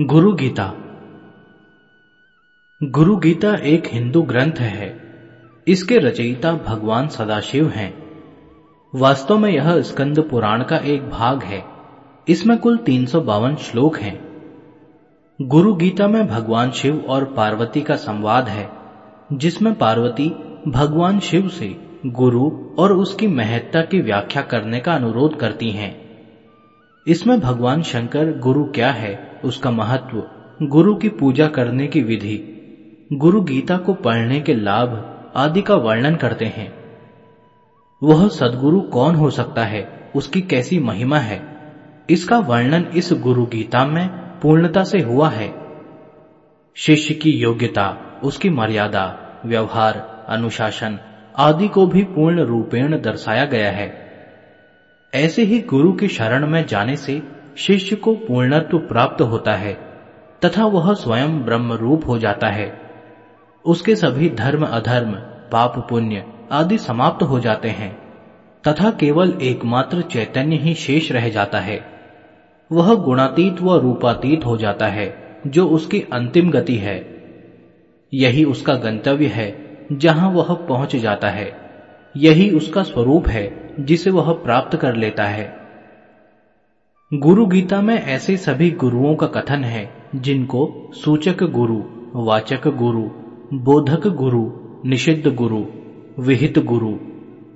गुरु गीता। गुरु गीता एक हिंदू ग्रंथ है। इसके रचयिता भगवान सदाशिव हैं। वास्तव में यह स्कंद पुराण का एक भाग है। इसमें कुल तीन सौ बावन श्लोक हैं। गुरु गीता में भगवान शिव और पार्वती का संवाद है, जिसमें पार्वती भगवान शिव से गुरु और उसकी महत्ता की व्याख्या करने का अनुरोध करती हैं। इसमें भगवान शंकर गुरु क्या है, उसका महत्व, गुरु की पूजा करने की विधि, गुरु गीता को पढ़ने के लाभ आदि का वर्णन करते हैं। वह सदगुरु कौन हो सकता है, उसकी कैसी महिमा है? इसका वर्णन इस गुरु गीता में पूर्णता से हुआ है। शिष्य की योग्यता, उसकी मर्यादा, व्यवहार, अनुशासन आदि को भी पूर्ण रूपेण दर्शाया गया है। ऐसे ही गुरु की शरण में जाने से शिष्य को पूर्णत्व प्राप्त होता है, तथा वह स्वयं ब्रह्म रूप हो जाता है। उसके सभी धर्म, अधर्म, पाप, पुण्य आदि समाप्त हो जाते हैं, तथा केवल एकमात्र चैतन्य ही शेष रह जाता है। वह गुणातीत व रूपातीत हो जाता है, जो उसकी अंतिम गति है। यही उसका गंतव्य है, जहाँ वह पहुँच जाता है। यही उसका स्वरूप है, जिसे वह प्राप्त कर लेता है। गुरु गीता में ऐसे सभी गुरुओं का कथन है, जिनको सूचक गुरु, वाचक गुरु, बोधक गुरु, निषिद्ध गुरु, विहित गुरु,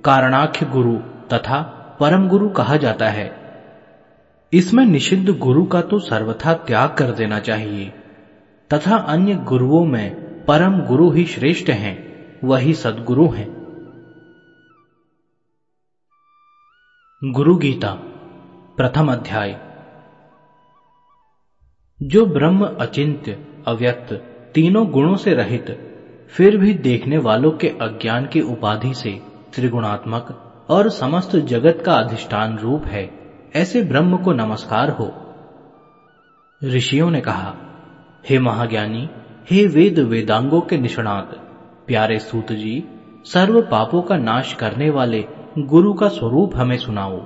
कारणाख्य गुरु तथा परम गुरु कहा जाता है। इसमें निषिद्ध गुरु का तो सर्वथा त्याग कर देना चाहिए, तथा अन्य गुरुओं में परम गुरु ही श्रेष्ठ हैं, वही सदगुरु हैं। गुरु गीता प्रथम अध्याय। जो ब्रह्म अचिंत्य, अव्यक्त, तीनों गुणों से रहित, फिर भी देखने वालों के अज्ञान की उपाधि से त्रिगुणात्मक और समस्त जगत का अधिष्ठान रूप है, ऐसे ब्रह्म को नमस्कार हो। ऋषियों ने कहा, हे महाज्ञानी, हे वेद वेदांगों के निष्णात, प्यारे सूत जी, सर्व पापों का नाश करने वाले गुरु का स्वरूप हमें सुनाओ।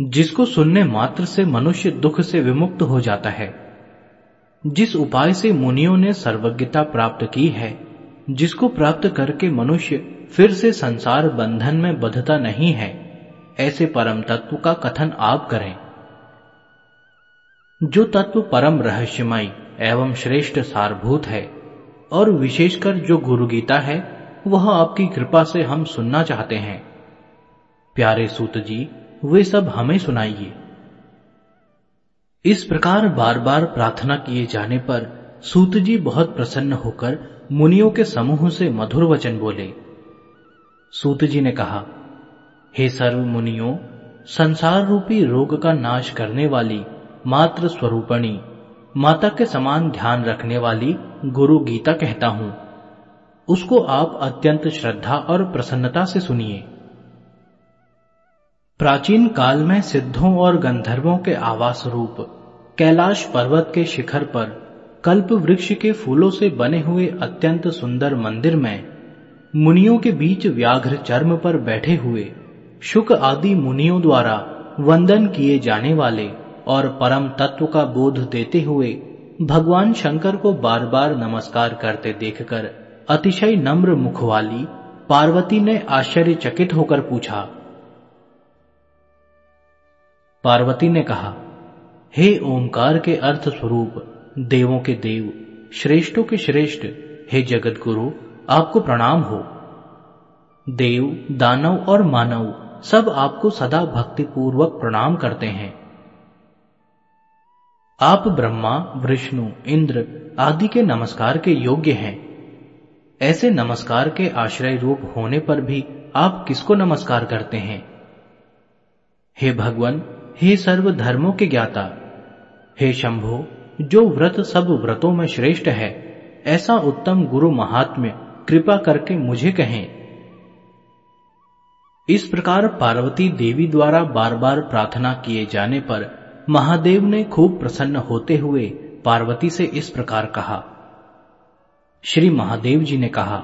जिसको सुनने मात्र से मनुष्य दुख से विमुक्त हो जाता है, जिस उपाय से मुनियों ने सर्वज्ञता प्राप्त की है, जिसको प्राप्त करके मनुष्य फिर से संसार बंधन में बधता नहीं है, ऐसे परम तत्व का कथन आप करें। जो तत्व परम रहस्यमय एवं श्रेष्ठ सारभूत है, और विशेषकर जो गुरु गीता है वह आपकी कृपा से हम सुनना चाहते हैं। प्यारे सूत जी, वे सब हमें सुनाइए। इस प्रकार बार बार प्रार्थना किए जाने पर सूत जी बहुत प्रसन्न होकर मुनियों के समूह से मधुर वचन बोले। सूत जी ने कहा, हे सर्व मुनियों, संसार रूपी रोग का नाश करने वाली मात्र स्वरूपणी, माता के समान ध्यान रखने वाली गुरु गीता कहता हूँ। उसको आप अत्यंत श्रद्धा और प्रसन्नता से सुनिए। प्राचीन काल में सिद्धों और गंधर्वों के आवास रूप, कैलाश पर्वत के शिखर पर, कल्प वृक्ष के फूलों से बने हुए अत्यंत सुंदर मंदिर में, मुनियों के बीच व्याघ्र चर्म पर बैठे हुए, शुक आदि मुनियों द्वारा वंदन किए जाने वाले और परम तत्व का बोध देते हुए, भगवान शंकर को बार बार नमस्कार करते देखकर अतिशय नम्र मुख वाली पार्वती ने आश्चर्यचकित होकर पूछा, पार्वती ने कहा, हे ओंकार के अर्थ स्वरूप देवों के देव, श्रेष्ठों के श्रेष्ठ, हे जगत गुरु आपको प्रणाम हो। देव, दानव और मानव, सब आपको सदा भक्ति पूर्वक प्रणाम करते हैं। आप ब्रह्मा, विष्णु, इंद्र आदि के नमस्कार के योग्य हैं। ऐसे नमस्कार के आश्रय रूप होने पर भी आप किसको नमस्कार करते हैं? हे भगवान, हे सर्व धर्मों के ज्ञाता, हे शंभो, जो व्रत सब व्रतों में श्रेष्ठ है, ऐसा उत्तम गुरु महात्म्य कृपा करके मुझे कहें। इस प्रकार पार्वती देवी द्वारा बार बार प्रार्थना किए जाने पर महादेव ने खूब प्रसन्न होते हुए पार्वती से इस प्रकार कहा। श्री महादेव जी ने कहा,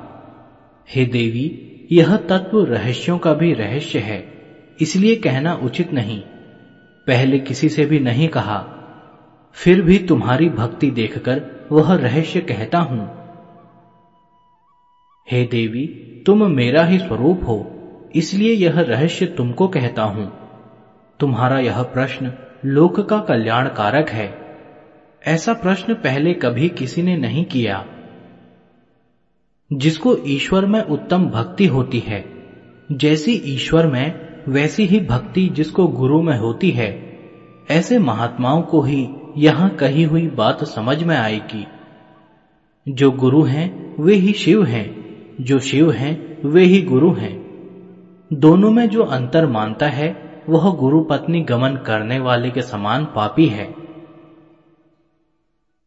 हे देवी, यह तत्व रहस्यों का भी रहस्य है, इसलिए कहना उचित नहीं। पहले किसी से भी नहीं कहा, फिर भी तुम्हारी भक्ति देखकर वह रहस्य कहता हूँ। हे देवी, तुम मेरा ही स्वरूप हो, इसलिए यह रहस्य तुमको कहता हूँ। तुम्हारा यह प्रश्न लोक का कल्याण कारक है। ऐसा प्रश्न पहले कभी किसी ने नहीं किया। जिसको ईश्वर में उत्तम भक्ति होती है। जैसी ईश्वर में, वैसी ही भक्ति जिसको गुरु में होती है। ऐसे महात्माओं को ही यहाँ कही हुई बात समझ में आएगी। जो गुरु हैं, वे ही शिव हैं। जो शिव हैं, वे ही गुरु हैं। दोनों में जो अंतर मानता है, वह गुरु पत्नी गमन करने वाले के समान पापी है।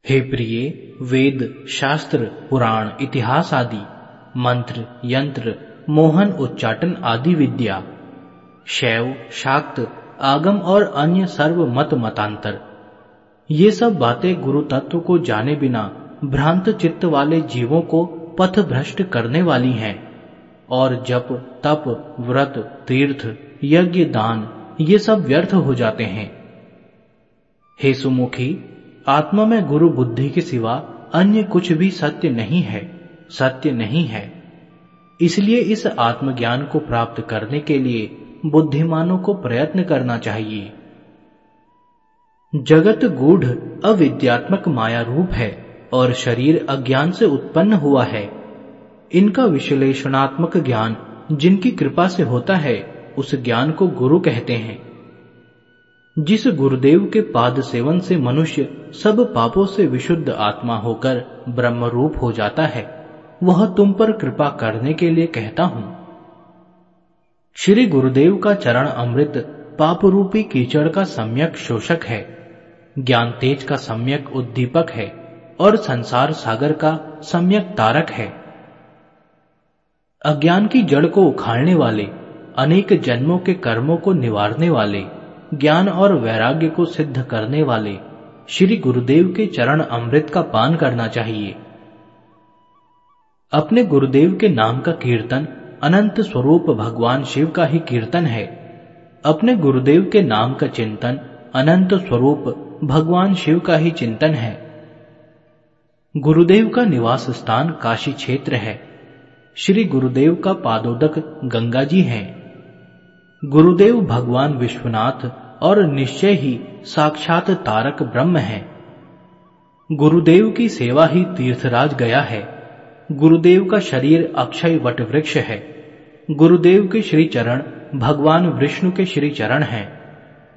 हे प्रिय, वेद, शास्त्र, पुराण, इतिहास आदि, मंत्र, यंत्र, मोहन, उच्चाटन आदि विद्या, शैव, शाक्त, आगम और अन्य सर्व मत मतांतर, ये सब बातें गुरु तत्व को जाने बिना भ्रांत चित्त वाले जीवों को पथ भ्रष्ट करने वाली हैं। और जप, तप, व्रत, तीर्थ, यज्ञ, दान, ये सब व्यर्थ हो जाते हैं। हे सुमुखी आत्मा में गुरु बुद्धि के सिवा अन्य कुछ भी सत्य नहीं है, सत्य नहीं है। इसलिए इस आत्मज्ञान को प्राप्त करने के लिए बुद्धिमानों को प्रयत्न करना चाहिए। जगत गूढ़, अविद्यात्मक माया रूप है और शरीर अज्ञान से उत्पन्न हुआ है। इनका विश्लेषणात्मक ज्ञान जिनकी कृपा से होता है, उस ज्ञान को गुरु कहते हैं। जिस गुरुदेव के पाद सेवन से मनुष्य सब पापों से विशुद्ध आत्मा होकर ब्रह्म रूप हो जाता है, वह तुम पर कृपा करने के लिए कहता हूँ। श्री गुरुदेव का चरण अमृत पाप रूपी कीचड़ का सम्यक शोषक है, ज्ञान तेज का सम्यक उद्दीपक है और संसार सागर का सम्यक तारक है। अज्ञान की जड़ को उखाड़ने वाले, अनेक जन्मों के कर्मों को निवारने वाले ज्ञान और वैराग्य को सिद्ध करने वाले श्री गुरुदेव के चरण अमृत का पान करना चाहिए। अपने गुरुदेव के नाम का कीर्तन अनंत स्वरूप भगवान शिव का ही कीर्तन है। अपने गुरुदेव के नाम का चिंतन अनंत स्वरूप भगवान शिव का ही चिंतन है। गुरुदेव का निवास स्थान काशी क्षेत्र है। श्री गुरुदेव का पादोदक गंगा जी हैं। गुरुदेव भगवान विश्वनाथ और निश्चय ही साक्षात तारक ब्रह्म है। गुरुदेव की सेवा ही तीर्थराज गया है। गुरुदेव का शरीर अक्षय वट वृक्ष है। गुरुदेव के श्री चरण भगवान विष्णु के श्री चरण हैं।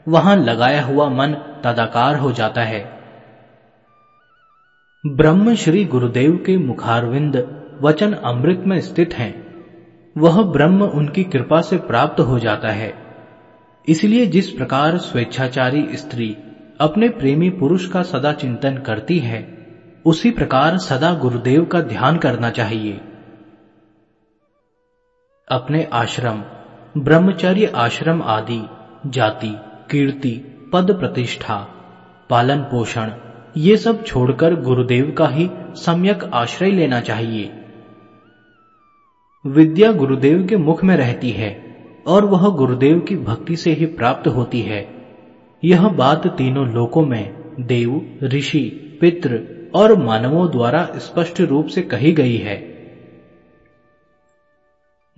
वहाँ लगाया हुआ मन तदाकार हो जाता है। ब्रह्म श्री गुरुदेव के मुखारविंद वचन अमृत में स्थित हैं। वह ब्रह्म उनकी कृपा से प्राप्त हो जाता है। इसलिए जिस प्रकार स्वेच्छाचारी स्त्री अपने प्रेमी पुरुष का सदा चिंतन करती है, उसी प्रकार सदा गुरुदेव का ध्यान करना चाहिए। अपने आश्रम, ब्रह्मचर्य आश्रम आदि, जाति, कीर्ति, पद प्रतिष्ठा, पालन पोषण, ये सब छोड़कर गुरुदेव का ही सम्यक आश्रय लेना चाहिए। विद्या गुरुदेव के मुख में रहती है। और वह गुरुदेव की भक्ति से ही प्राप्त होती है। यह बात तीनों लोकों में, देव, ऋषि, पितृ और मानवों द्वारा स्पष्ट रूप से कही गई है।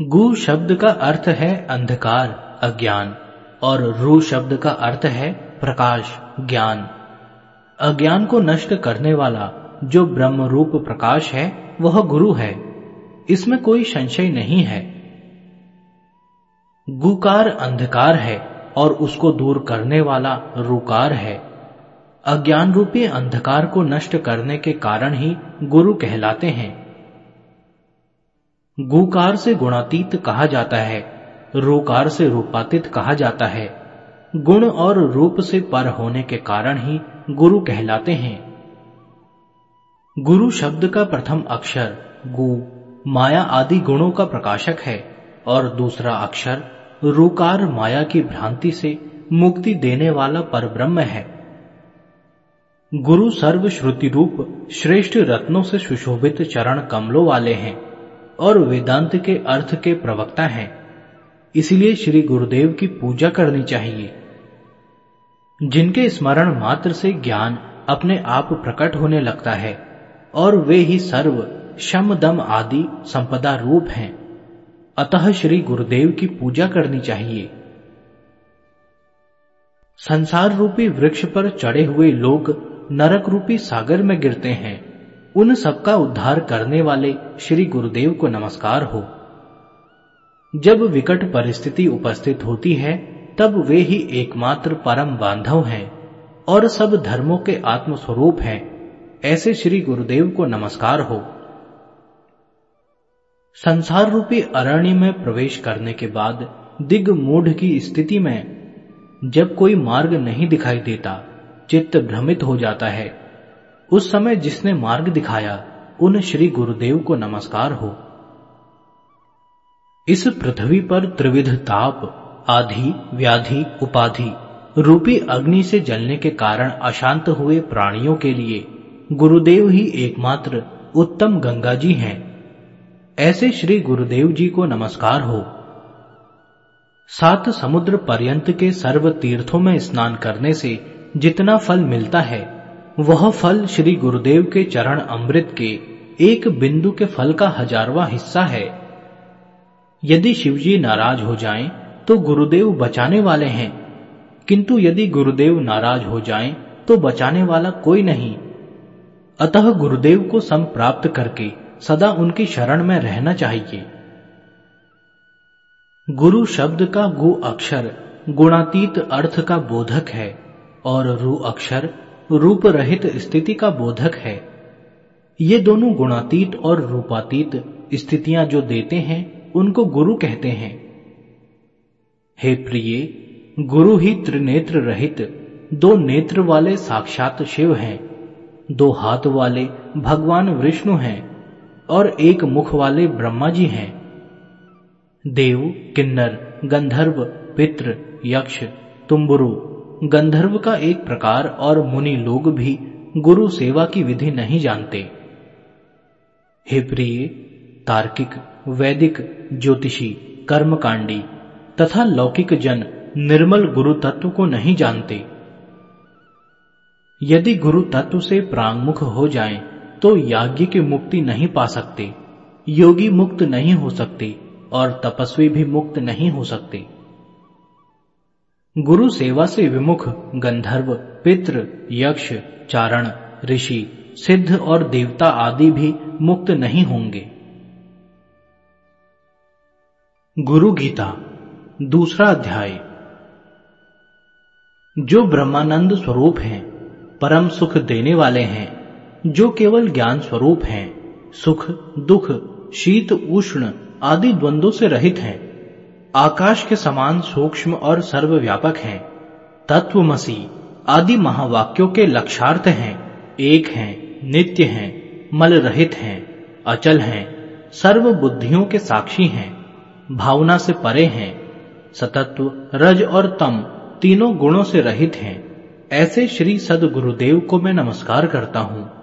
गु शब्द का अर्थ है अंधकार, अज्ञान, और रू शब्द का अर्थ है प्रकाश, ज्ञान। अज्ञान को नष्ट करने वाला जो ब्रह्म रूप प्रकाश है, वह गुरु है। इसमें कोई संशय नहीं है। गुकार अंधकार है और उसको दूर करने वाला रुकार है। अज्ञान रूपी अंधकार को नष्ट करने के कारण ही गुरु कहलाते हैं। गुकार से गुणातीत कहा जाता है, रूकार से रूपातीत कहा जाता है। गुण और रूप से पर होने के कारण ही गुरु कहलाते हैं। गुरु शब्द का प्रथम अक्षर गु, माया आदि गुणों का प्रकाशक है और दूसरा अक्षर रूकार माया की भ्रांति से मुक्ति देने वाला परब्रह्म है। गुरु सर्व श्रुति रूप श्रेष्ठ रत्नों से सुशोभित चरण कमलों वाले हैं और वेदांत के अर्थ के प्रवक्ता हैं। इसलिए श्री गुरुदेव की पूजा करनी चाहिए। जिनके स्मरण मात्र से ज्ञान अपने आप प्रकट होने लगता है और वे ही सर्व शम दम आदि संपदा रूप हैं। अतः श्री गुरुदेव की पूजा करनी चाहिए। संसार रूपी वृक्ष पर चढ़े हुए लोग नरक रूपी सागर में गिरते हैं। उन सबका उद्धार करने वाले श्री गुरुदेव को नमस्कार हो। जब विकट परिस्थिति उपस्थित होती है, तब वे ही एकमात्र परम बांधव हैं और सब धर्मों के आत्मस्वरूप हैं। ऐसे श्री गुरुदेव को नमस्कार हो। संसार रूपी अरण्य में प्रवेश करने के बाद दिग मूढ़ की स्थिति में जब कोई मार्ग नहीं दिखाई देता, चित्त भ्रमित हो जाता है। उस समय जिसने मार्ग दिखाया, उन श्री गुरुदेव को नमस्कार हो। इस पृथ्वी पर त्रिविध ताप आधि व्याधि, उपाधि, रूपी अग्नि से जलने के कारण अशांत हुए प्राणियों के लिए गुरुदेव ही एकमात्र उत्तम गंगा जी हैं। ऐसे श्री गुरुदेव जी को नमस्कार हो। सात समुद्र पर्यंत के सर्व तीर्थों में स्नान करने से जितना फल मिलता है, वह फल श्री गुरुदेव के चरण अमृत के एक बिंदु के फल का हजारवा हिस्सा है। यदि शिवजी नाराज़ हो जाएँ तो गुरुदेव बचाने वाले हैं। किंतु यदि गुरुदेव नाराज़ हो जाएँ तो बचाने वाला कोई नहीं। अतः गुरुदेव को सम प्राप्त करके सदा उनकी शरण में रहना चाहिए। गुरु शब्द का गु अक्षर, गुणातीत अर्थ का बोधक है, और रू अक्षर, रूप रहित स्थिति का बोधक है। ये दोनों गुणातीत और रूपातीत स्थितियाँ जो देते हैं, उनको गुरु कहते हैं। हे प्रिय, गुरु ही त्रिनेत्र रहित, दो नेत्र वाले साक्षात शिव हैं, दो हाथ वाले भगवान विष्णु हैं। और एक मुख वाले ब्रह्मा जी हैं। देव किन्नर गंधर्व पित्र यक्ष तुम्बुरु। गंधर्व का एक प्रकार और मुनि लोग भी गुरु सेवा की विधि नहीं जानते। हे प्रिय तार्किक वैदिक ज्योतिषी कर्मकांडी तथा लौकिक जन निर्मल गुरु तत्व को नहीं जानते। यदि गुरु तत्व से प्रांगमुख हो जाएँ, तो याज्ञ की मुक्ति नहीं पा सकते। योगी मुक्त नहीं हो सकते और तपस्वी भी मुक्त नहीं हो सकते। गुरु सेवा से विमुख गंधर्व पित्र यक्ष, चारण, ऋषि, सिद्ध और देवता आदि भी मुक्त नहीं होंगे। गुरु गीता, दूसरा अध्याय। जो ब्रह्मानंद स्वरूप हैं, परम सुख देने वाले हैं जो केवल ज्ञान स्वरूप हैं, सुख, दुख, शीत, उष्ण आदि द्वंद्वों से रहित हैं, आकाश के समान सूक्ष्म और सर्वव्यापक हैं, तत्वमसी आदि महावाक्यों के लक्षार्थ हैं, एक हैं, नित्य हैं मल रहित हैं, अचल हैं सर्व बुद्धियों के साक्षी हैं, भावना से परे हैं, सतत्व, रज और तम तीनों गुणों से रहित हैं। ऐसे श्री सद गुरुदेव को मैं नमस्कार करता हूँ।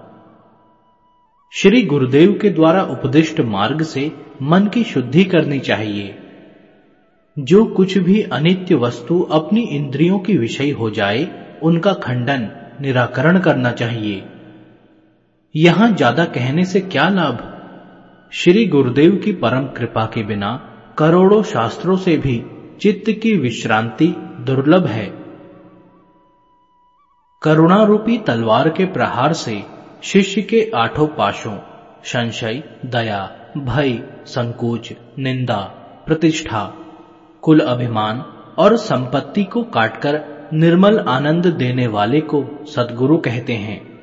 श्री गुरुदेव के द्वारा उपदिष्ट मार्ग से मन की शुद्धि करनी चाहिए। जो कुछ भी अनित्य वस्तु अपनी इंद्रियों की विषय हो जाए, उनका खंडन, निराकरण करना चाहिए। यहाँ ज़्यादा कहने से क्या लाभ? श्री गुरुदेव की परम कृपा के बिना करोड़ों शास्त्रों से भी चित्त की विश्रांति दुर्लभ है। करुणारूपी तलवार के प्रहार से शिष्य के आठों पाशों, संशय, दया, भय, संकोच, निंदा, प्रतिष्ठा, कुल अभिमान और संपत्ति को काटकर निर्मल आनंद देने वाले को सदगुरु कहते हैं।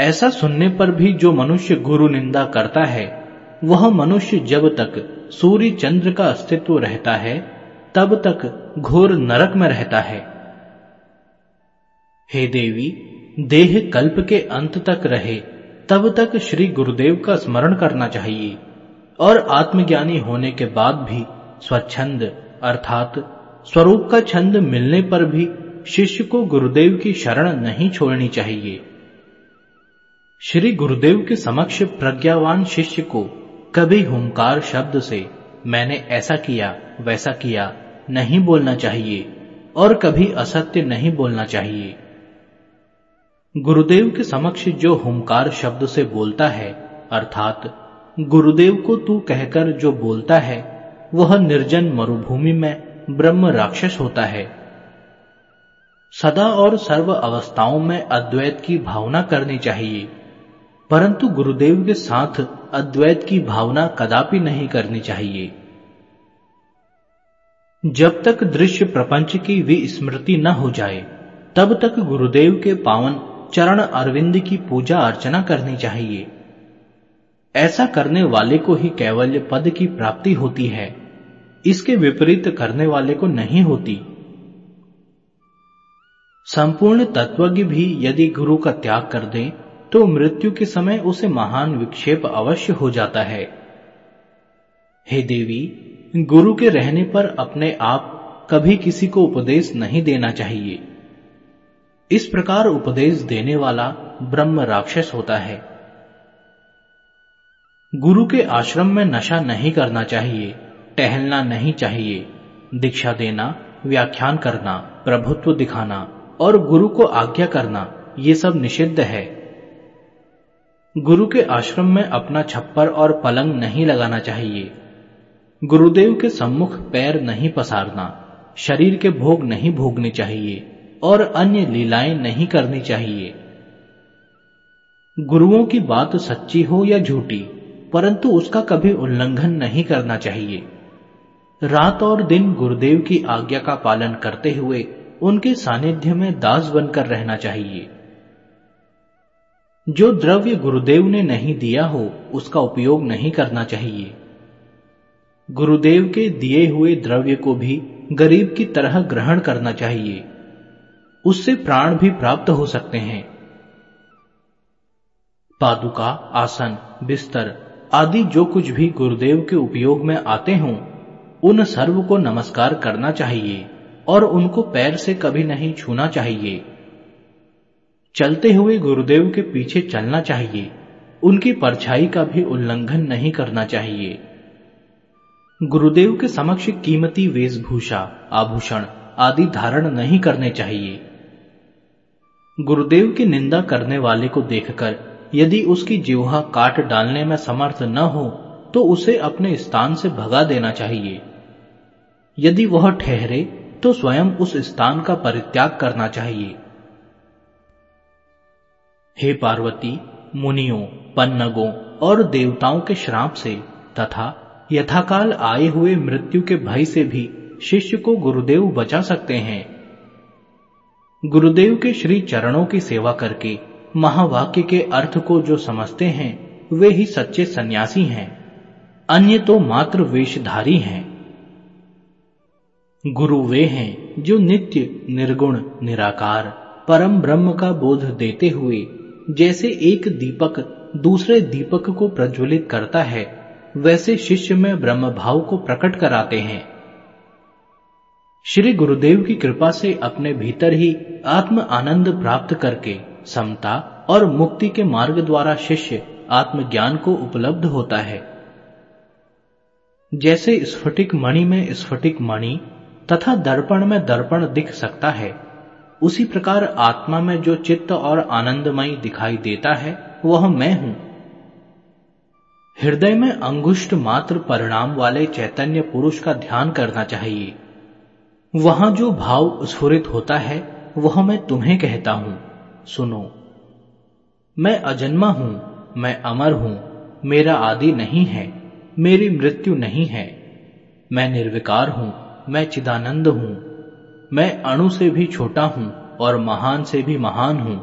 ऐसा सुनने पर भी जो मनुष्य गुरु निंदा करता है, वह मनुष्य जब तक सूर्य चंद्र का अस्तित्व रहता है, तब तक घोर नरक में रहता है। हे देवी देह कल्प के अंत तक रहे, तब तक श्री गुरुदेव का स्मरण करना चाहिए। और आत्मज्ञानी होने के बाद भी स्वच्छंद, अर्थात स्वरूप का छंद मिलने पर भी शिष्य को गुरुदेव की शरण नहीं छोड़नी चाहिए। श्री गुरुदेव के समक्ष प्रज्ञावान शिष्य को कभी हुंकार शब्द से, मैंने ऐसा किया, वैसा किया, नहीं बोलना चाहिए, और कभी असत्य नहीं बोलना चाहिए। गुरुदेव के समक्ष जो हुमकार शब्द से बोलता है, अर्थात, गुरुदेव को तू कहकर जो बोलता है, वह निर्जन मरुभूमि में ब्रह्म राक्षस होता है। सदा और सर्व अवस्थाओं में अद्वैत की भावना करनी चाहिए, परंतु गुरुदेव के साथ अद्वैत की भावना कदापि नहीं करनी चाहिए। जब तक दृश्य प्रपंच की विस्मृति न हो जाए, तब तक गुरुदेव के पावन चरण अरविंद की पूजा अर्चना करनी चाहिए। ऐसा करने वाले को ही कैवल्य पद की प्राप्ति होती है। इसके विपरीत करने वाले को नहीं होती। संपूर्ण तत्वज्ञ भी यदि गुरु का त्याग कर दे तो मृत्यु के समय उसे महान विक्षेप अवश्य हो जाता है। हे देवी, गुरु के रहने पर अपने आप कभी किसी को उपदेश नहीं देना चाहिए। इस प्रकार उपदेश देने वाला ब्रह्म राक्षस होता है। गुरु के आश्रम में नशा नहीं करना चाहिए, टहलना नहीं चाहिए, दीक्षा देना, व्याख्यान करना, प्रभुत्व दिखाना और गुरु को आज्ञा करना, ये सब निषिद्ध है। गुरु के आश्रम में अपना छप्पर और पलंग नहीं लगाना चाहिए। गुरुदेव के सम्मुख पैर नहीं पसारना, शरीर के भोग नहीं भोगने चाहिए। और अन्य लीलाएँ नहीं करनी चाहिए। गुरुओं की बात सच्ची हो या झूठी, परंतु उसका कभी उल्लंघन नहीं करना चाहिए। रात और दिन गुरुदेव की आज्ञा का पालन करते हुए उनके सानिध्य में दास बनकर रहना चाहिए। जो द्रव्य गुरुदेव ने नहीं दिया हो, उसका उपयोग नहीं करना चाहिए। गुरुदेव के दिए हुए द्रव्य को भी गरीब की तरह ग्रहण करना चाहिए। उससे प्राण भी प्राप्त हो सकते हैं। पादुका, आसन, बिस्तर आदि जो कुछ भी गुरुदेव के उपयोग में आते हों, उन सर्व को नमस्कार करना चाहिए और उनको पैर से कभी नहीं छूना चाहिए। चलते हुए गुरुदेव के पीछे चलना चाहिए। उनकी परछाई का भी उल्लंघन नहीं करना चाहिए। गुरुदेव के समक्ष कीमती वेशभूषा, आभूषण आदि धारण नहीं करने चाहिए। गुरुदेव की निंदा करने वाले को देखकर यदि उसकी जीवहा काट डालने में समर्थ न हो तो उसे अपने स्थान से भगा देना चाहिए। यदि वह ठहरे तो स्वयं उस स्थान का परित्याग करना चाहिए। हे पार्वती, मुनियों, पन्नगों और देवताओं के श्राप से तथा यथाकाल आए हुए मृत्यु के भय से भी शिष्य को गुरुदेव बचा सकते हैं। गुरुदेव के श्री चरणों की सेवा करके, महावाक्य के अर्थ को जो समझते हैं, वे ही सच्चे सन्यासी हैं। अन्य तो मात्र वेशधारी हैं। गुरु वे हैं जो नित्य, निर्गुण, निराकार, परम ब्रह्म का बोध देते हुए, जैसे एक दीपक दूसरे दीपक को प्रज्वलित करता है, वैसे शिष्य में ब्रह्म भाव को प्रकट कराते हैं। श्री गुरुदेव की कृपा से अपने भीतर ही आत्म आनंद प्राप्त करके समता और मुक्ति के मार्ग द्वारा शिष्य आत्मज्ञान को उपलब्ध होता है। जैसे स्फटिक मणि में स्फटिक मणि तथा दर्पण में दर्पण दिख सकता है, उसी प्रकार आत्मा में जो चित्त और आनंदमय दिखाई देता है, वह मैं हूँ। हृदय में अंगुष्ट मात्र परिणाम वाले चैतन्य पुरुष का ध्यान करना चाहिए। वहाँ जो भाव स्फुरित होता है, वह मैं तुम्हें कहता हूँ। सुनो, मैं अजन्मा हूँ, मैं अमर हूँ, मेरा आदि नहीं है, मेरी मृत्यु नहीं है। मैं निर्विकार हूँ, मैं चिदानंद हूँ, मैं अणु से भी छोटा हूँ और महान से भी महान हूँ।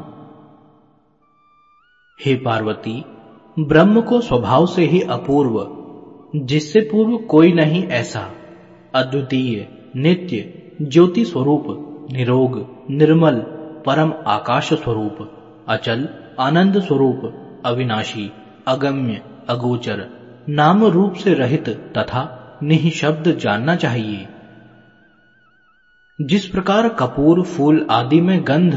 हे पार्वती, ब्रह्म को स्वभाव से ही अपूर्व, जिससे पूर्व कोई नहीं ऐसा। अद्वितीय नित्य, ज्योति स्वरूप, निरोग, निर्मल, परम आकाश स्वरूप, अचल, आनंद स्वरूप, अविनाशी, अगम्य, अगोचर, नाम रूप से रहित तथा निशब्द जानना चाहिए। जिस प्रकार कपूर, फूल आदि में गंध,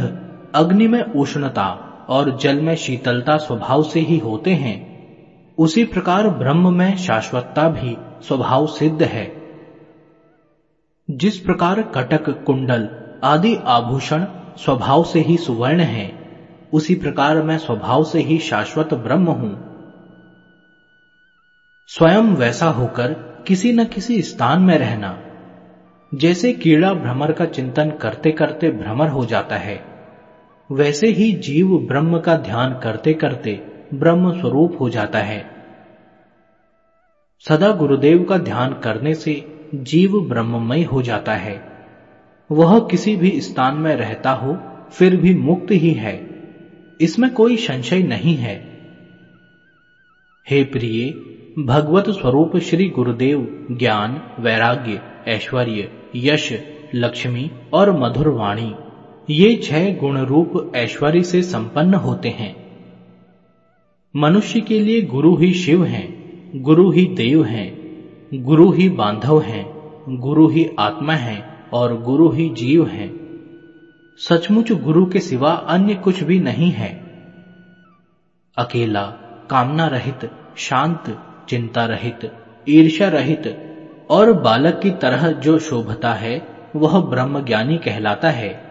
अग्नि में उष्णता और जल में शीतलता स्वभाव से ही होते हैं, उसी प्रकार ब्रह्म में शाश्वतता भी स्वभाव सिद्ध है। जिस प्रकार कटक, कुंडल आदि आभूषण स्वभाव से ही सुवर्ण है, उसी प्रकार मैं स्वभाव से ही शाश्वत ब्रह्म हूँ। स्वयं वैसा होकर किसी न किसी स्थान में रहना, जैसे कीड़ा भ्रमर का चिंतन करते करते भ्रमर हो जाता है, वैसे ही जीव ब्रह्म का ध्यान करते करते ब्रह्म स्वरूप हो जाता है। सदा गुरुदेव का ध्यान करने से जीव ब्रह्ममय हो जाता है। वह किसी भी स्थान में रहता हो, फिर भी मुक्त ही है। इसमें कोई संशय नहीं है। हे प्रिय, भगवत स्वरूप श्री गुरुदेव ज्ञान, वैराग्य, ऐश्वर्य, यश, लक्ष्मी और मधुर वाणी, ये छह गुण रूप ऐश्वर्य से संपन्न होते हैं। मनुष्य के लिए गुरु ही शिव हैं, गुरु ही देव हैं। गुरु ही बांधव हैं, गुरु ही आत्मा है और गुरु ही जीव हैं। सचमुच गुरु के सिवा अन्य कुछ भी नहीं है। अकेला, कामना रहित, शांत, चिंता रहित, ईर्ष्या रहित और बालक की तरह जो शोभता है, वह ब्रह्म ज्ञानी कहलाता है।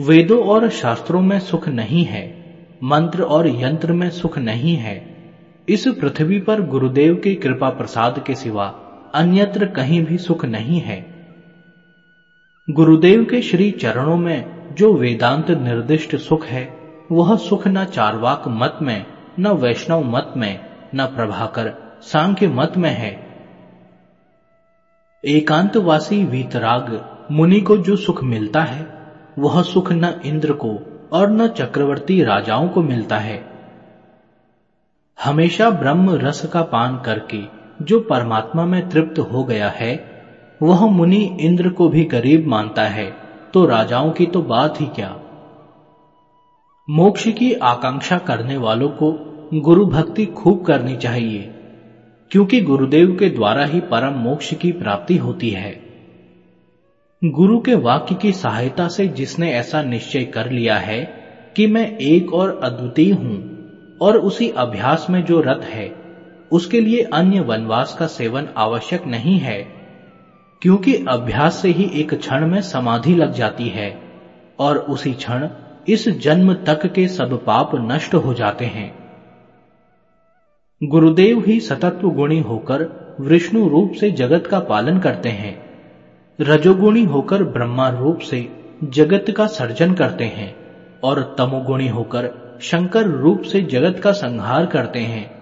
वेदों और शास्त्रों में सुख नहीं है, मंत्र और यंत्र में सुख नहीं है। इस पृथ्वी पर गुरुदेव की कृपा प्रसाद के सिवा अन्यत्र कहीं भी सुख नहीं है। गुरुदेव के श्री चरणों में जो वेदांत निर्दिष्ट सुख है, वह सुख न चारवाक मत में, न वैष्णव मत में, न प्रभाकर सांख्य मत में है। एकांतवासी वीतराग मुनि को जो सुख मिलता है, वह सुख न इंद्र को और न चक्रवर्ती राजाओं को मिलता है। हमेशा ब्रह्म रस का पान करके जो परमात्मा में तृप्त हो गया है, वह मुनि इंद्र को भी गरीब मानता है तो राजाओं की तो बात ही क्या? मोक्ष की आकांक्षा करने वालों को गुरु भक्ति खूब करनी चाहिए, क्योंकि गुरुदेव के द्वारा ही परम मोक्ष की प्राप्ति होती है। गुरु के वाक्य की सहायता से जिसने ऐसा निश्चय कर लिया है कि मैं एक और अद्वितीय हूँ और उसी अभ्यास में जो रत है, उसके लिए अन्य वनवास का सेवन आवश्यक नहीं है, क्योंकि अभ्यास से ही एक क्षण में समाधि लग जाती है, और उसी क्षण इस जन्म तक के सब पाप नष्ट हो जाते हैं। गुरुदेव ही सतत्व गुणी होकर विष्णु रूप से जगत का पालन करते हैं, रजोगुणी होकर ब्रह्मा रूप से जगत का सर्जन करते हैं, और तमोगुणी होकर शंकर रूप से जगत का संहार करते हैं।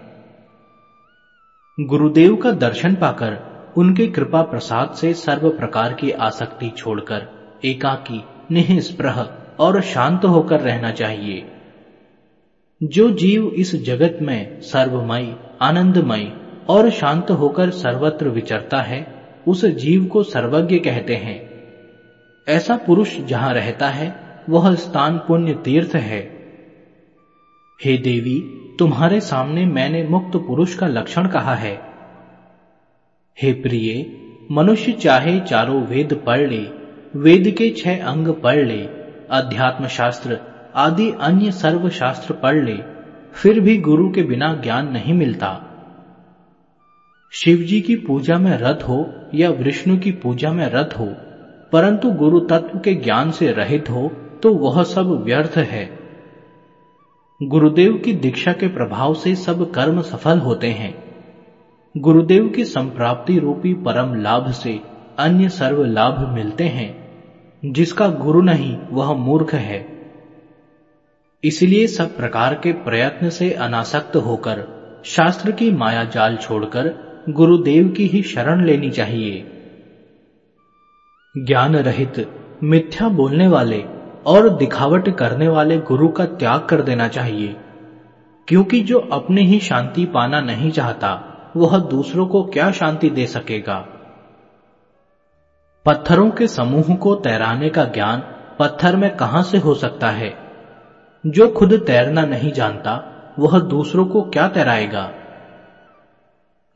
गुरुदेव का दर्शन पाकर उनके कृपा प्रसाद से सर्व प्रकार की आसक्ति छोड़कर एकाकी निस्प्रह और शांत होकर रहना चाहिए। जो जीव इस जगत में सर्वमय, आनंदमय और शांत होकर सर्वत्र विचरता है, उस जीव को सर्वज्ञ कहते हैं। ऐसा पुरुष जहाँ रहता है, वह स्थान पुण्य तीर्थ है। हे देवी, तुम्हारे सामने मैंने मुक्त पुरुष का लक्षण कहा है। हे प्रिय, मनुष्य चाहे चारों वेद पढ़ ले, वेद के छह अंग पढ़ ले अध्यात्म शास्त्र आदि अन्य सर्व शास्त्र पढ़ ले, फिर भी गुरु के बिना ज्ञान नहीं मिलता। शिव जी की पूजा में रत हो या विष्णु की पूजा में रत हो, परंतु गुरु तत्व के ज्ञान से रहित हो तो वह सब व्यर्थ है। गुरुदेव की दीक्षा के प्रभाव से सब कर्म सफल होते हैं। गुरुदेव की संप्राप्ति रूपी परम लाभ से अन्य सर्व लाभ मिलते हैं। जिसका गुरु नहीं, वह मूर्ख है। इसलिए सब प्रकार के प्रयत्न से अनासक्त होकर, शास्त्र की माया जाल छोड़कर, गुरुदेव की ही शरण लेनी चाहिए। ज्ञान रहित मिथ्या बोलने वाले और दिखावट करने वाले गुरु का त्याग कर देना चाहिए। क्योंकि जो अपने ही शांति पाना नहीं चाहता, वह दूसरों को क्या शांति दे सकेगा? पत्थरों के समूह को तैराने का ज्ञान पत्थर में कहाँ से हो सकता है? जो खुद तैरना नहीं जानता, वह दूसरों को क्या तैराएगा?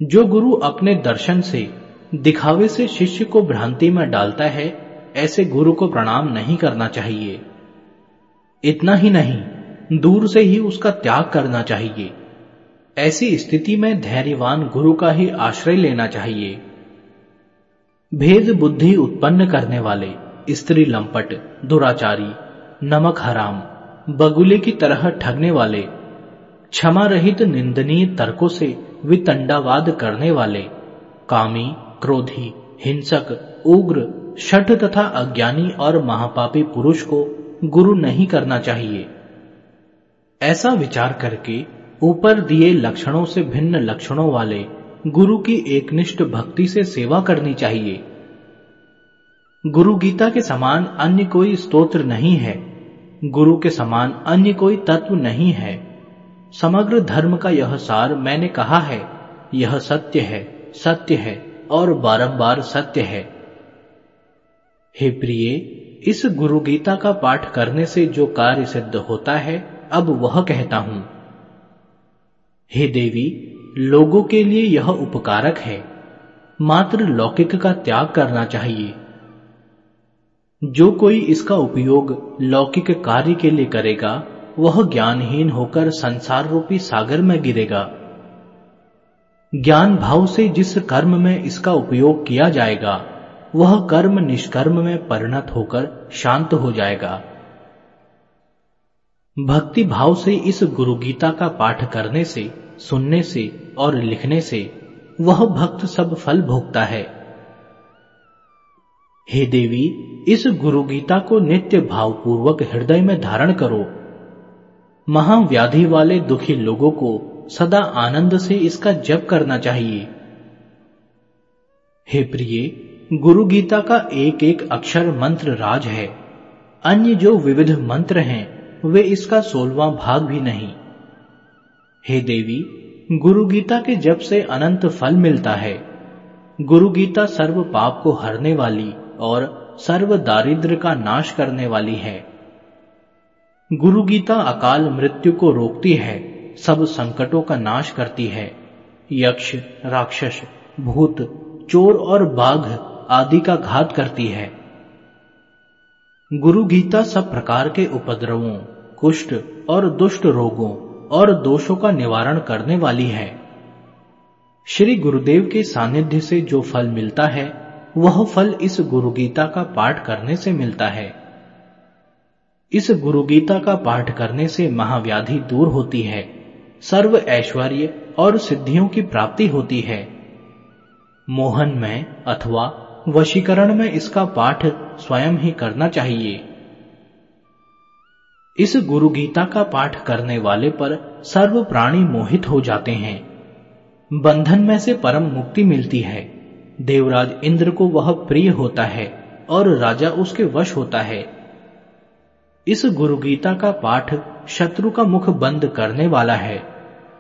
जो गुरु अपने दर्शन से, दिखावे से शिष्य को भ्रांति में डालता है ऐसे गुरु को प्रणाम नहीं करना चाहिए। इतना ही नहीं, दूर से ही उसका त्याग करना चाहिए। ऐसी स्थिति में धैर्यवान गुरु का ही आश्रय लेना चाहिए। भेद बुद्धि उत्पन्न करने वाले, स्त्री लंपट, दुराचारी, नमक हराम, बगुले की तरह ठगने वाले, क्षमा रहित निंदनीय तर्कों से वितंडावाद करने वाले, कामी, क्रोधी, हिंसक, उग्र शठ तथा अज्ञानी और महापापी पुरुष को गुरु नहीं करना चाहिए। ऐसा विचार करके ऊपर दिए लक्षणों से भिन्न लक्षणों वाले गुरु की एकनिष्ठ भक्ति से सेवा करनी चाहिए। गुरु गीता के समान अन्य कोई स्तोत्र नहीं है। गुरु के समान अन्य कोई तत्व नहीं है। समग्र धर्म का यह सार मैंने कहा है, यह सत्य है सत्य है और बारंबार सत्य है। हे प्रिय, इस गुरु गीता का पाठ करने से जो कार्य सिद्ध होता है, अब वह कहता हूँ। हे देवी, लोगों के लिए यह उपकारक है। मात्र लौकिक का त्याग करना चाहिए। जो कोई इसका उपयोग लौकिक कार्य के लिए करेगा, वह ज्ञानहीन होकर संसार रूपी सागर में गिरेगा। ज्ञान भाव से जिस कर्म में इसका उपयोग किया जाएगा वह कर्म निष्कर्म में परिणत होकर शांत हो जाएगा। भक्ति भाव से इस गुरु गीता का पाठ करने से, सुनने से और लिखने से वह भक्त सब फल भोगता है। हे देवी, इस गुरु गीता को नित्य भावपूर्वक हृदय में धारण करो। महाव्याधि वाले दुखी लोगों को सदा आनंद से इसका जप करना चाहिए। हे प्रिय गुरु गीता का एक एक अक्षर मंत्र राज है। अन्य जो विविध मंत्र हैं, वे इसका सोलवा भाग भी नहीं। हे देवी, गुरु गीता के जप से अनंत फल मिलता है। गुरु गीता सर्व पाप को हरने वाली और सर्व दारिद्र का नाश करने वाली है। गुरु गीता अकाल मृत्यु को रोकती है, सब संकटों का नाश करती है। यक्ष, राक्षस, भूत, चोर और बाघ आदि का घात करती है। गुरु गीता सब प्रकार के उपद्रवों, कुष्ठ और दुष्ट रोगों और दोषों का निवारण करने वाली है। श्री गुरुदेव के सानिध्य से जो फल मिलता है, वह फल इस गुरु गीता का पाठ करने से मिलता है। इस गुरु गीता का पाठ करने से महाव्याधि दूर होती है, सर्व ऐश्वर्य और सिद्धियों की प्राप्ति होती है। मोहन में अथवा वशीकरण में इसका पाठ स्वयं ही करना चाहिए। इस गुरु गीता का पाठ करने वाले पर सर्व प्राणी मोहित हो जाते हैं। बंधन में से परम मुक्ति मिलती है। देवराज इंद्र को वह प्रिय होता है और राजा उसके वश होता है। इस गुरु गीता का पाठ शत्रु का मुख बंद करने वाला है,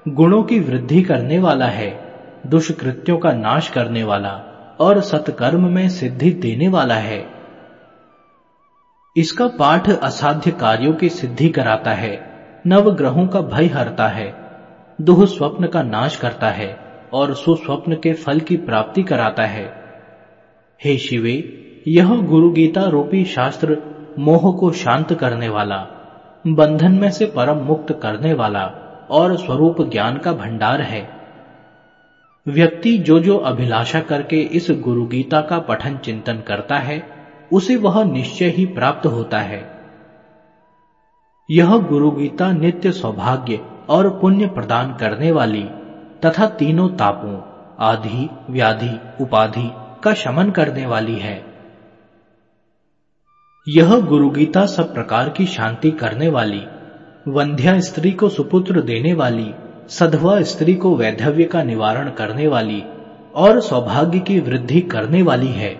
गुणों की वृद्धि करने वाला है, दुष्कृत्यों का नाश करने वाला। और सत्कर्म में सिद्धि देने वाला है। इसका पाठ असाध्य कार्यों की सिद्धि कराता है नव ग्रहों का भय हरता है, दुह स्वप्न का नाश करता है और सुस्वप्न के फल की प्राप्ति कराता है। हे शिवे, यह गुरु गीता रूपी शास्त्र मोह को शांत करने वाला, बंधन में से परम मुक्त करने वाला और स्वरूप ज्ञान का भंडार है। व्यक्ति जो जो अभिलाषा करके इस गुरु गीता का पठन चिंतन करता है, उसे वह निश्चय ही प्राप्त होता है। यह गुरु गीता नित्य सौभाग्य और पुण्य प्रदान करने वाली तथा तीनों तापों आधि व्याधि, उपाधि का शमन करने वाली है। यह गुरु गीता सब प्रकार की शांति करने वाली, वंध्या स्त्री को सुपुत्र देने वाली सधवा स्त्री को वैधव्य का निवारण करने वाली और सौभाग्य की वृद्धि करने वाली है।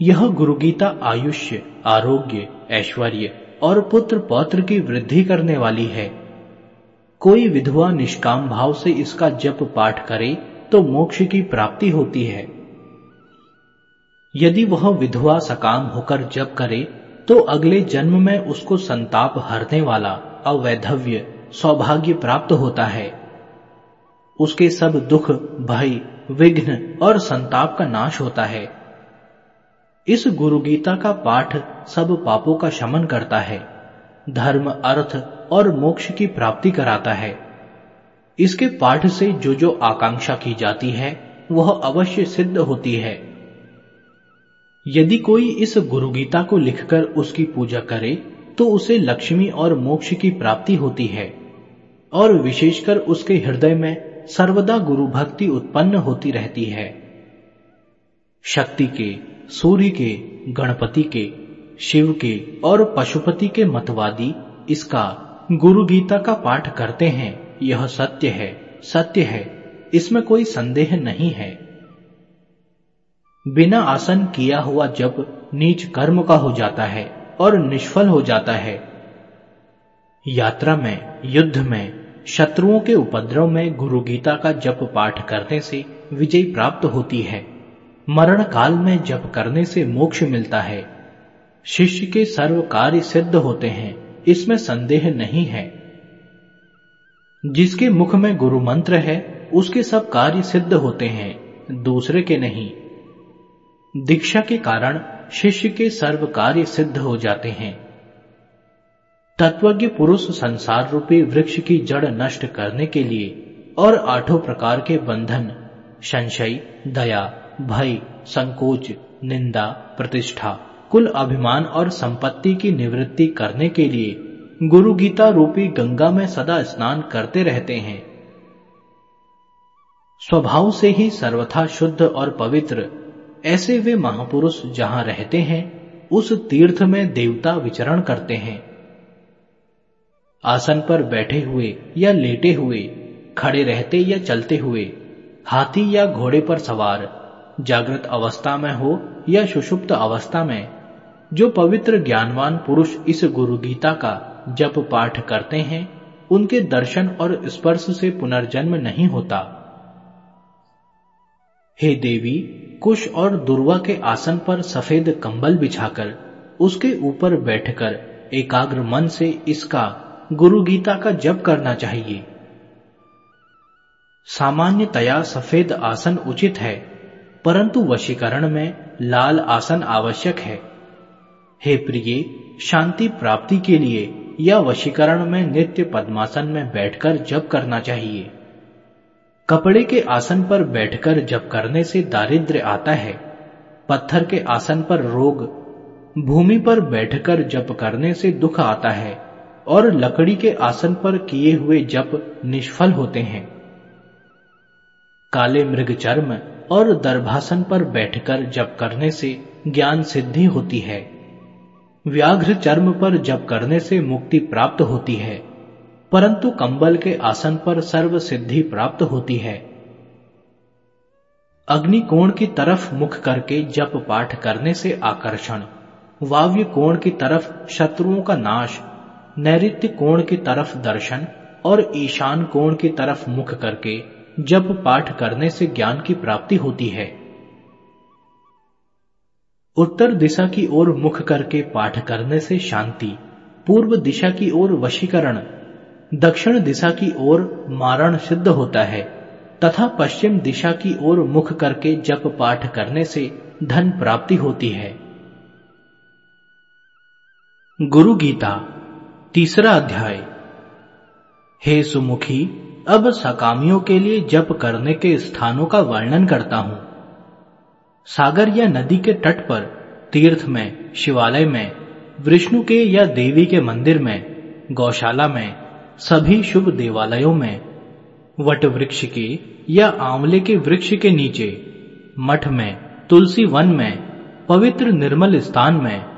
यह गुरु गीता आयुष्य, आरोग्य, ऐश्वर्य और पुत्र पौत्र की वृद्धि करने वाली है। कोई विधवा निष्काम भाव से इसका जप पाठ करे तो मोक्ष की प्राप्ति होती है। यदि वह विधवा सकाम होकर जप करे तो अगले जन्म में उसको संताप हरने वाला अवैधव्य सौभाग्य प्राप्त होता है। उसके सब दुख, भय, विघ्न और संताप का नाश होता है। इस गुरु गीता का पाठ सब पापों का शमन करता है। धर्म, अर्थ और मोक्ष की प्राप्ति कराता है। इसके पाठ से जो जो आकांक्षा की जाती है, वह अवश्य सिद्ध होती है। यदि कोई इस गुरु गीता को लिखकर उसकी पूजा करे तो उसे लक्ष्मी और मोक्ष की प्राप्ति होती है। और विशेषकर उसके हृदय में सर्वदा गुरु भक्ति उत्पन्न होती रहती है। शक्ति के, सूर्य के, गणपति के, शिव के और पशुपति के मतवादी इसका गुरु गीता का पाठ करते हैं। यह सत्य है सत्य है, इसमें कोई संदेह नहीं है। बिना आसन किया हुआ जब नीच कर्म का हो जाता है और निष्फल हो जाता है। यात्रा में, युद्ध में शत्रुओं के उपद्रव में गुरु गीता का जप पाठ करने से विजय प्राप्त होती है। मरण काल में जप करने से मोक्ष मिलता है। शिष्य के सर्व कार्य सिद्ध होते हैं, इसमें संदेह नहीं है। जिसके मुख में गुरु मंत्र है, उसके सब कार्य सिद्ध होते हैं, दूसरे के नहीं। दीक्षा के कारण शिष्य के सर्व कार्य सिद्ध हो जाते हैं। तत्वज्ञ पुरुष संसार रूपी वृक्ष की जड़ नष्ट करने के लिए और आठों प्रकार के बंधन, संशय, दया, भय, संकोच, निंदा, प्रतिष्ठा, कुल अभिमान और संपत्ति की निवृत्ति करने के लिए गुरु गीता रूपी गंगा में सदा स्नान करते रहते हैं। स्वभाव से ही सर्वथा शुद्ध और पवित्र, ऐसे वे महापुरुष जहाँ रहते हैं, उस तीर्थ में देवता विचरण करते हैं। आसन पर बैठे हुए या लेटे हुए, खड़े रहते या चलते हुए, हाथी या घोड़े पर सवार, जागृत अवस्था में हो या सुषुप्त अवस्था में, जो पवित्र ज्ञानवान पुरुष इस गुरु गीता का जप पाठ करते हैं, उनके दर्शन और स्पर्श से पुनर्जन्म नहीं होता। हे देवी, कुश और दुर्वा के आसन पर सफ़ेद कंबल बिछाकर, उसके ऊपर बैठकर एकाग्र मन से इसका गुरु गीता का जप करना चाहिए। सामान्यतया सफ़ेद आसन उचित है, परंतु वशीकरण में लाल आसन आवश्यक है। हे प्रिय, शांति प्राप्ति के लिए या वशीकरण में नित्य पद्मासन में बैठकर जप करना चाहिए। कपड़े के आसन पर बैठकर जप करने से दारिद्र्य आता है। पत्थर के आसन पर रोग, भूमि पर बैठकर जप करने से दुख आता है। और लकड़ी के आसन पर किए हुए जप निष्फल होते हैं। काले मृग चर्म और दर्भासन पर बैठकर जप करने से ज्ञान सिद्धि होती है। व्याघ्र चर्म पर जप करने से मुक्ति प्राप्त होती है, परंतु कंबल के आसन पर सर्व सिद्धि प्राप्त होती है। अग्नि कोण की तरफ़ मुख करके जप पाठ करने से आकर्षण, वाव्य कोण की तरफ़ शत्रुओं का नाश नैत्य कोण की तरफ़ दर्शन और ईशान कोण की तरफ़ मुख करके जप पाठ करने से ज्ञान की प्राप्ति होती है। उत्तर दिशा की ओर मुख करके पाठ करने से शांति, पूर्व दिशा की ओर वशीकरण, दक्षिण दिशा की ओर मारण सिद्ध होता है, तथा पश्चिम दिशा की ओर मुख करके जप पाठ करने से धन प्राप्ति होती है। गुरु गीता तीसरा अध्याय। हे सुमुखी, अब सकामियों के लिए जप करने के स्थानों का वर्णन करता हूँ। सागर या नदी के तट पर, तीर्थ में, शिवालय में, विष्णु के या देवी के मंदिर में, गौशाला में, सभी शुभ देवालयों में वट वृक्ष के या आंवले के वृक्ष के नीचे, मठ में, तुलसी वन में, पवित्र निर्मल स्थान में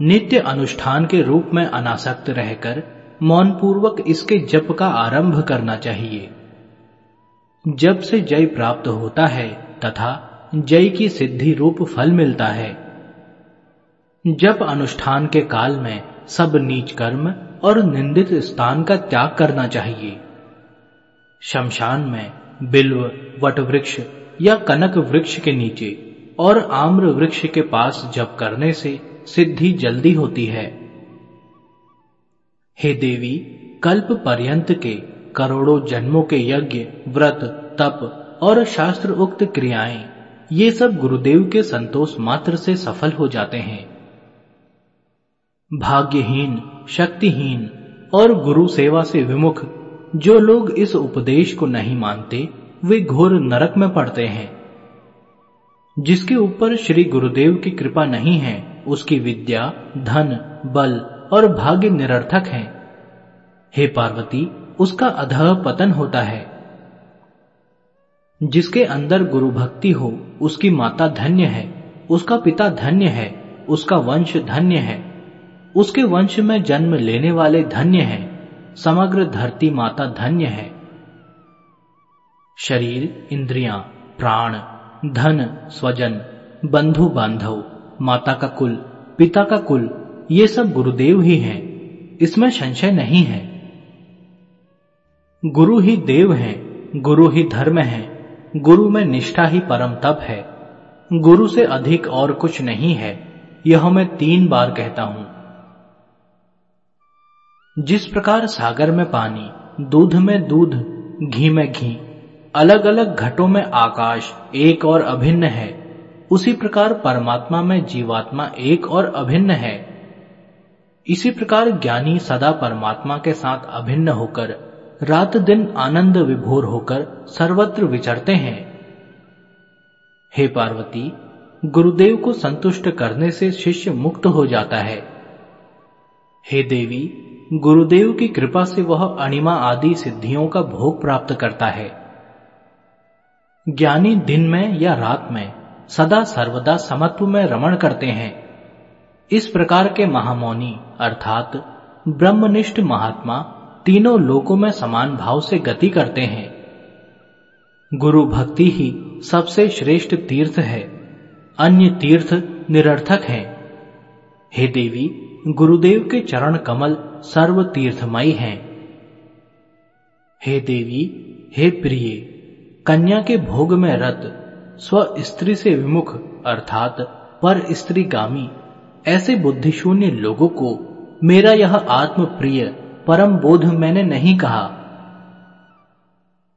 नित्य अनुष्ठान के रूप में अनासक्त रहकर मौन पूर्वक इसके जप का आरंभ करना चाहिए। जब से जय प्राप्त होता है, तथा जय की सिद्धि रूप फल मिलता है। जप अनुष्ठान के काल में सब नीच कर्म और निंदित स्थान का त्याग करना चाहिए। शमशान में बिल्व वट वृक्ष या कनक वृक्ष के नीचे और आम्र वृक्ष के पास जप करने से सिद्धि जल्दी होती है। हे देवी, कल्प पर्यंत के, करोड़ों जन्मों के यज्ञ, व्रत, तप और शास्त्र उक्त क्रियाएँ, ये सब गुरुदेव के संतोष मात्र से सफल हो जाते हैं। भाग्यहीन, शक्तिहीन और गुरु सेवा से विमुख, जो लोग इस उपदेश को नहीं मानते, वे घोर नरक में पड़ते हैं। जिसके ऊपर श्री गुरुदेव की कृपा नहीं है उसकी विद्या, धन, बल और भाग्य निरर्थक हैं। हे पार्वती, उसका अध पतन होता है। जिसके अंदर गुरु भक्ति हो, उसकी माता धन्य है, उसका पिता धन्य है, उसका वंश धन्य है, उसके वंश में जन्म लेने वाले धन्य हैं, समग्र धरती माता धन्य है। शरीर, इंद्रियाँ, प्राण, धन, स्वजन बंधु बांधव माता का कुल, पिता का कुल, ये सब गुरुदेव ही हैं। इसमें संशय नहीं है। गुरु ही देव हैं, गुरु ही धर्म है, गुरु में निष्ठा ही परम तप है। गुरु से अधिक और कुछ नहीं है, यह मैं तीन बार कहता हूँ। जिस प्रकार सागर में पानी, दूध में दूध, घी में घी अलग अलग घटों में आकाश एक और अभिन्न है उसी प्रकार परमात्मा में जीवात्मा एक और अभिन्न है। इसी प्रकार ज्ञानी सदा परमात्मा के साथ अभिन्न होकर, रात दिन आनंद विभोर होकर सर्वत्र विचरते हैं। हे पार्वती, गुरुदेव को संतुष्ट करने से शिष्य मुक्त हो जाता है। हे देवी, गुरुदेव की कृपा से वह अणिमा आदि सिद्धियों का भोग प्राप्त करता है। ज्ञानी दिन में या रात में सदा सर्वदा समत्व में रमण करते हैं। इस प्रकार के महामौनी, अर्थात ब्रह्मनिष्ठ महात्मा, तीनों लोकों में समान भाव से गति करते हैं। गुरु भक्ति ही सबसे श्रेष्ठ तीर्थ है। अन्य तीर्थ निरर्थक हैं। हे देवी, गुरुदेव के चरण कमल सर्व तीर्थमयी हैं। हे देवी, हे प्रिय, कन्या के भोग में रत स्व स्त्री से विमुख, अर्थात पर स्त्री गामी ऐसे बुद्धिशून्य लोगों को मेरा यह आत्म प्रिय परम बोध मैंने नहीं कहा।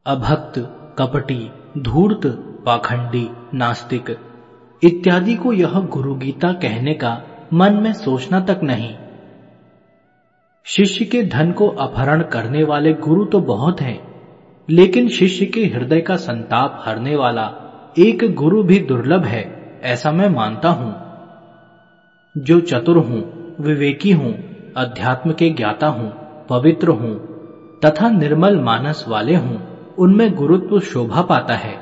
अभक्त, कपटी, धूर्त, पाखंडी, नास्तिक, इत्यादि को यह गुरु गीता कहने का मन में सोचना तक नहीं। शिष्य के धन को अपहरण करने वाले गुरु तो बहुत हैं, लेकिन शिष्य के हृदय का संताप हरने वाला एक गुरु भी दुर्लभ है, ऐसा मैं मानता हूँ। जो चतुर हूँ, विवेकी हूँ, अध्यात्म के ज्ञाता हूँ, पवित्र हूँ, तथा निर्मल मानस वाले हूँ, उनमें गुरुत्व शोभा पाता है।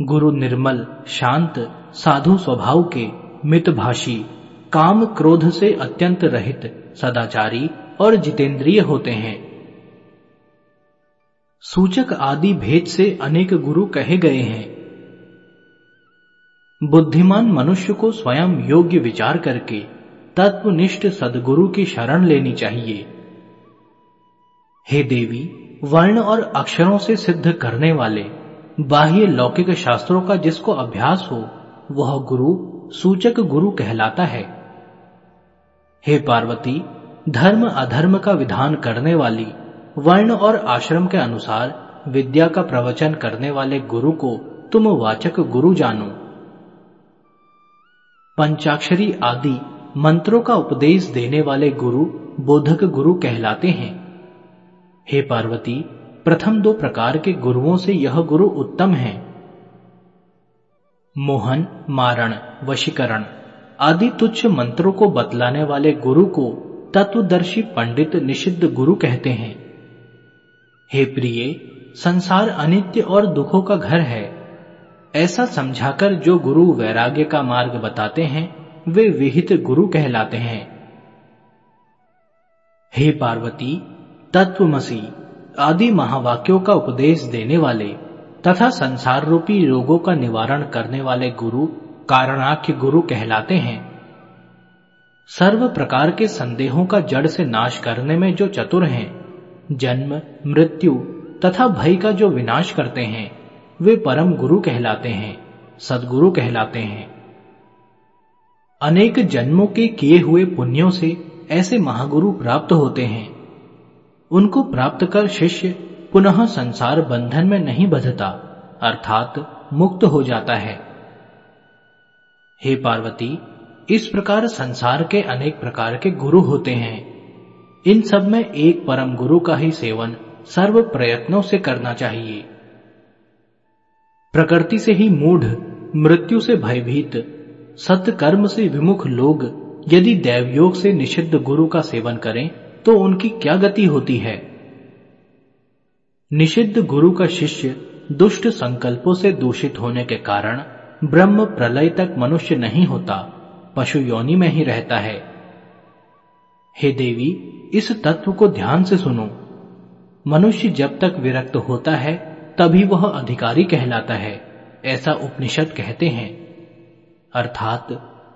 गुरु निर्मल, शांत, साधु स्वभाव के, मितभाषी, काम क्रोध से अत्यंत रहित, सदाचारी और जितेंद्रिय होते हैं। सूचक आदि भेद से अनेक गुरु कहे गए हैं। बुद्धिमान मनुष्य को स्वयं योग्य विचार करके तत्वनिष्ठ सदगुरु की शरण लेनी चाहिए। हे देवी, वर्ण और अक्षरों से सिद्ध करने वाले बाह्य लौकिक शास्त्रों का जिसको अभ्यास हो, वह गुरु सूचक गुरु कहलाता है। हे पार्वती, धर्म अधर्म का विधान करने वाली वर्ण और आश्रम के अनुसार विद्या का प्रवचन करने वाले गुरु को तुम वाचक गुरु जानो। पंचाक्षरी आदि मंत्रों का उपदेश देने वाले गुरु बोधक गुरु कहलाते हैं। हे पार्वती, प्रथम दो प्रकार के गुरुओं से यह गुरु उत्तम है। मोहन, मारण, वशीकरण आदि तुच्छ मंत्रों को बतलाने वाले गुरु को तत्वदर्शी पंडित निषिद्ध गुरु कहते हैं। हे प्रिय, संसार अनित्य और दुखों का घर है। ऐसा समझाकर जो गुरु वैराग्य का मार्ग बताते हैं, वे विहित गुरु कहलाते हैं। हे पार्वती, तत्वमसी, आदि महावाक्यों का उपदेश देने वाले तथा संसार रूपी रोगों का निवारण करने वाले गुरु, कारणाख्य गुरु कहलाते हैं। सर्व प्रकार के संदेहों का जड़ से नाश करने में जो चतुर हैं जन्म, मृत्यु तथा भय का जो विनाश करते हैं, वे परम गुरु कहलाते हैं, सदगुरु कहलाते हैं। अनेक जन्मों के किए हुए पुण्यों से ऐसे महागुरु प्राप्त होते हैं। उनको प्राप्त कर शिष्य पुनः संसार बंधन में नहीं बधता, अर्थात मुक्त हो जाता है। हे पार्वती, इस प्रकार संसार के अनेक प्रकार के गुरु होते हैं। इन सब में एक परम गुरु का ही सेवन सर्व प्रयत्नों से करना चाहिए। प्रकृति से ही मूढ़, मृत्यु से भयभीत, सत्कर्म से विमुख लोग यदि दैवयोग से निषिद्ध गुरु का सेवन करें तो उनकी क्या गति होती है? निषिद्ध गुरु का शिष्य दुष्ट संकल्पों से दूषित होने के कारण ब्रह्म प्रलय तक मनुष्य नहीं होता, पशु योनि में ही रहता है। हे देवी इस तत्व को ध्यान से सुनो। मनुष्य जब तक विरक्त होता है, तभी वह अधिकारी कहलाता है, ऐसा उपनिषद कहते हैं। अर्थात,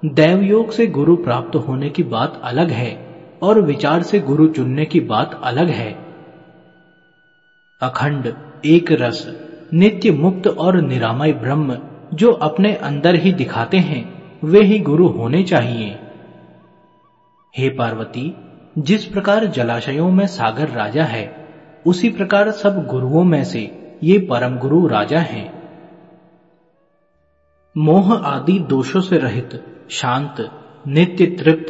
दैवयोग से गुरु प्राप्त होने की बात अलग है, और विचार से गुरु चुनने की बात अलग है। अखंड, एक रस, नित्य मुक्त और निरामय ब्रह्म, जो अपने अंदर ही दिखाते हैं, वे ही गुरु होने चाहिए। हे पार्वती जिस प्रकार जलाशयों में सागर राजा है, उसी प्रकार सब गुरुओं में से ये परम गुरु राजा हैं। मोह आदि दोषों से रहित, शांत, नित्य तृप्त,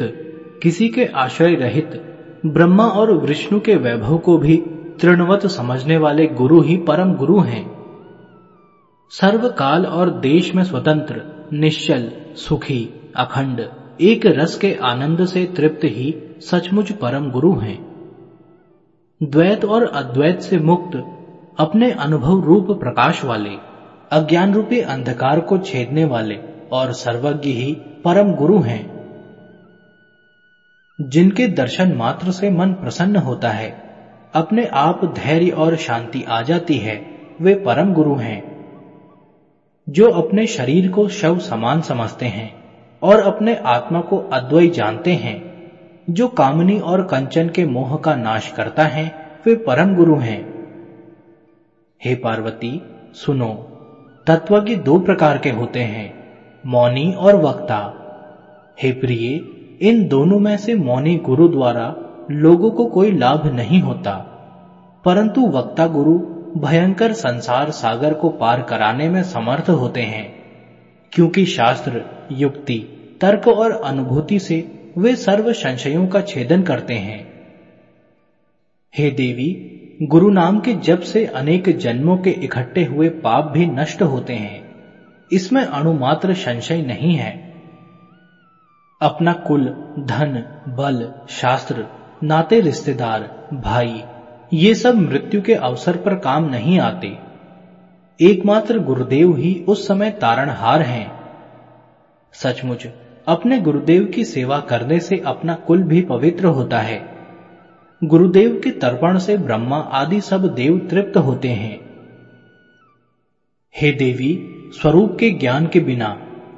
किसी के आश्रय रहित, ब्रह्मा और विष्णु के वैभव को भी तृणवत समझने वाले गुरु ही परम गुरु हैं। सर्व काल और देश में स्वतंत्र, निश्चल, सुखी, अखंड, एक रस के आनंद से तृप्त ही सचमुच परम गुरु हैं। द्वैत और अद्वैत से मुक्त, अपने अनुभव रूप प्रकाश वाले अज्ञान रूपी अंधकार को छेदने वाले और सर्वज्ञ ही परम गुरु हैं। जिनके दर्शन मात्र से मन प्रसन्न होता है, अपने आप धैर्य और शांति आ जाती है, वे परम गुरु हैं। जो अपने शरीर को शव समान समझते हैं और अपने आत्मा को अद्वय जानते हैं। जो कामनी और कंचन के मोह का नाश करता है, वे परम गुरु हैं। हे पार्वती, सुनो, तत्वज्ञ दो प्रकार के होते हैं, मौनी और वक्ता। हे प्रिय, इन दोनों में से मौनी गुरु द्वारा लोगों को कोई लाभ नहीं होता, परंतु वक्ता गुरु भयंकर संसार सागर को पार कराने में समर्थ होते हैं, क्योंकि शास्त्र, युक्ति, तर्क और अनुभूति से वे सर्व संशयों का छेदन करते हैं। हे देवी, गुरु नाम के जब से अनेक जन्मों के इकट्ठे हुए पाप भी नष्ट होते हैं। इसमें अणुमात्र संशय नहीं है। अपना कुल, धन, बल, शास्त्र, नाते, रिश्तेदार, भाई, ये सब मृत्यु के अवसर पर काम नहीं आते। एकमात्र गुरुदेव ही उस समय तारणहार हैं। सचमुच अपने गुरुदेव की सेवा करने से अपना कुल भी पवित्र होता है। गुरुदेव के तर्पण से ब्रह्मा आदि सब देव तृप्त होते हैं। हे देवी, स्वरूप के ज्ञान के बिना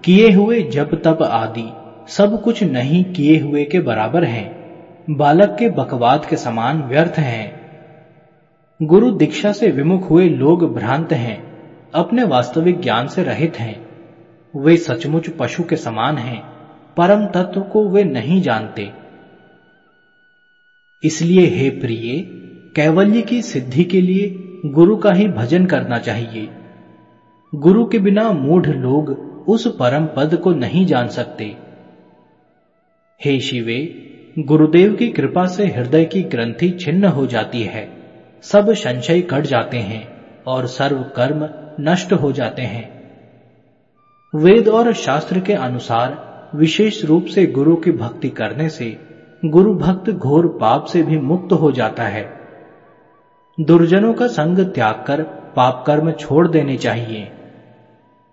किए हुए जप तप आदि सब कुछ नहीं किए हुए के बराबर हैं। बालक के बकवाद के समान व्यर्थ हैं। गुरु दीक्षा से विमुख हुए लोग भ्रांत हैं, अपने वास्तविक ज्ञान से रहित हैं। वे सचमुच पशु के समान हैं। परम तत्व को वे नहीं जानते। इसलिए हे प्रिय, कैवल्य की सिद्धि के लिए गुरु का ही भजन करना चाहिए। गुरु के बिना मूढ़ लोग उस परम पद को नहीं जान सकते। हे शिवे, गुरुदेव की कृपा से हृदय की ग्रंथि छिन्न हो जाती है। सब संशय कट जाते हैं और सर्व कर्म नष्ट हो जाते हैं। वेद और शास्त्र के अनुसार विशेष रूप से गुरु की भक्ति करने से गुरु भक्त घोर पाप से भी मुक्त हो जाता है। दुर्जनों का संग त्याग कर पाप कर्म छोड़ देने चाहिए।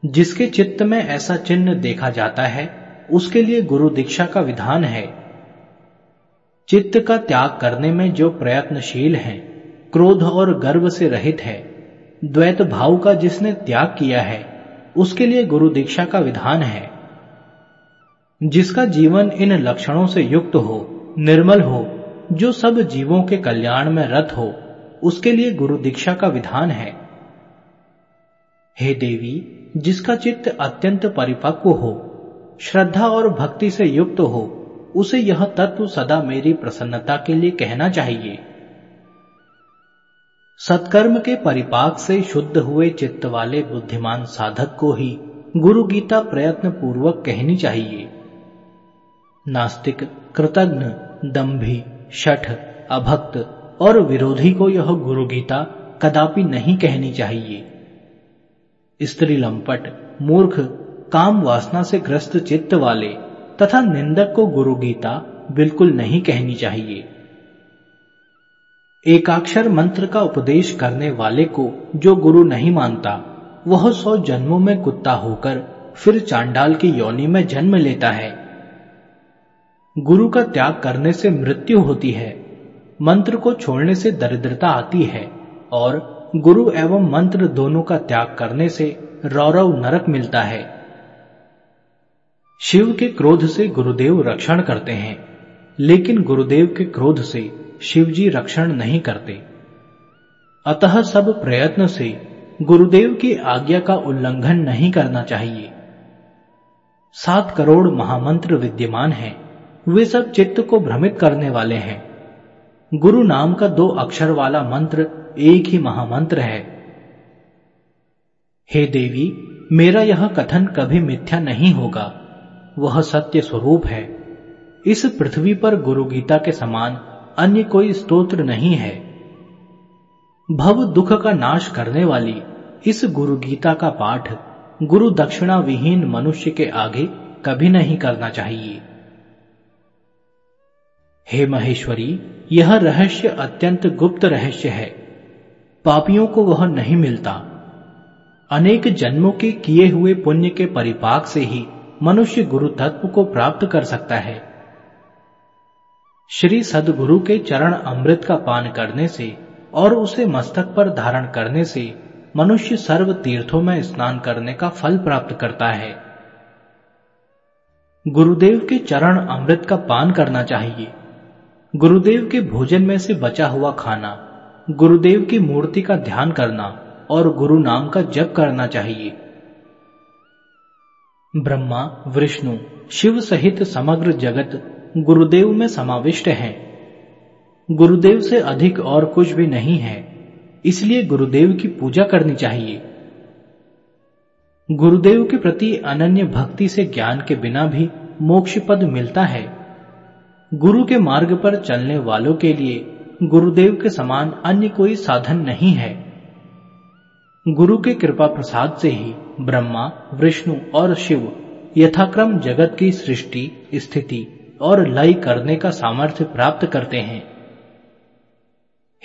जिसके चित्त में ऐसा चिन्ह देखा जाता है, उसके लिए गुरु दीक्षा का विधान है। चित्त का त्याग करने में जो प्रयत्नशील है, क्रोध और गर्व से रहित है, द्वैत भाव का जिसने त्याग किया है, उसके लिए गुरु दीक्षा का विधान है। जिसका जीवन इन लक्षणों से युक्त हो, निर्मल हो, जो सब जीवों के कल्याण में रत हो, उसके लिए गुरु दीक्षा का विधान है। हे देवी, जिसका चित्त अत्यंत परिपक्व हो, श्रद्धा और भक्ति से युक्त हो, उसे यह तत्व सदा मेरी प्रसन्नता के लिए कहना चाहिए। सत्कर्म के परिपाक से शुद्ध हुए चित्त वाले बुद्धिमान साधक को ही गुरु गीता प्रयत्न पूर्वक कहनी चाहिए। नास्तिक, कृतज्ञ, दम्भी, शठ, अभक्त और विरोधी को यह गुरु गीता कदापि नहीं कहनी चाहिए। स्त्री लंपट, मूर्ख, काम वासना से ग्रस्त चित्त वाले तथा निंदक को गुरु गीता बिल्कुल नहीं कहनी चाहिए। एकाक्षर मंत्र का उपदेश करने वाले को जो गुरु नहीं मानता, वह सौ जन्मों में कुत्ता होकर फिर चांडाल की योनि में जन्म लेता है। गुरु का त्याग करने से मृत्यु होती है, मंत्र को छोड़ने से दरिद्रता आती है, और गुरु एवं मंत्र दोनों का त्याग करने से रौरव नरक मिलता है। शिव के क्रोध से गुरुदेव रक्षण करते हैं, लेकिन गुरुदेव के क्रोध से शिवजी रक्षण नहीं करते। अतः सब प्रयत्न से गुरुदेव की आज्ञा का उल्लंघन नहीं करना चाहिए। सात करोड़ महामंत्र विद्यमान हैं। वे सब चित्त को भ्रमित करने वाले हैं। गुरु नाम का दो अक्षर वाला मंत्र एक ही महामंत्र है। हे देवी, मेरा यह कथन कभी मिथ्या नहीं होगा। वह सत्य स्वरूप है। इस पृथ्वी पर गुरु गीता के समान अन्य कोई स्तोत्र नहीं है। भव दुख का नाश करने वाली इस गुरु गीता का पाठ गुरु दक्षिणा विहीन मनुष्य के आगे कभी नहीं करना चाहिए। हे महेश्वरी, यह रहस्य अत्यंत गुप्त रहस्य है। पापियों को वह नहीं मिलता। अनेक जन्मों के किए हुए पुण्य के परिपाक से ही मनुष्य गुरु तत्व को प्राप्त कर सकता है। श्री सदगुरु के चरण अमृत का पान करने से और उसे मस्तक पर धारण करने से मनुष्य सर्व तीर्थों में स्नान करने का फल प्राप्त करता है। गुरुदेव के चरण अमृत का पान करना चाहिए। गुरुदेव के भोजन में से बचा हुआ खाना, गुरुदेव की मूर्ति का ध्यान करना और गुरु नाम का जप करना चाहिए। ब्रह्मा, विष्णु, शिव सहित समग्र जगत गुरुदेव में समाविष्ट है। गुरुदेव से अधिक और कुछ भी नहीं है, इसलिए गुरुदेव की पूजा करनी चाहिए। गुरुदेव के प्रति अनन्य भक्ति से ज्ञान के बिना भी मोक्ष पद मिलता है। गुरु के मार्ग पर चलने वालों के लिए गुरुदेव के समान अन्य कोई साधन नहीं है। गुरु के कृपा प्रसाद से ही ब्रह्मा, विष्णु और शिव यथाक्रम जगत की सृष्टि, स्थिति और लय करने का सामर्थ्य प्राप्त करते हैं।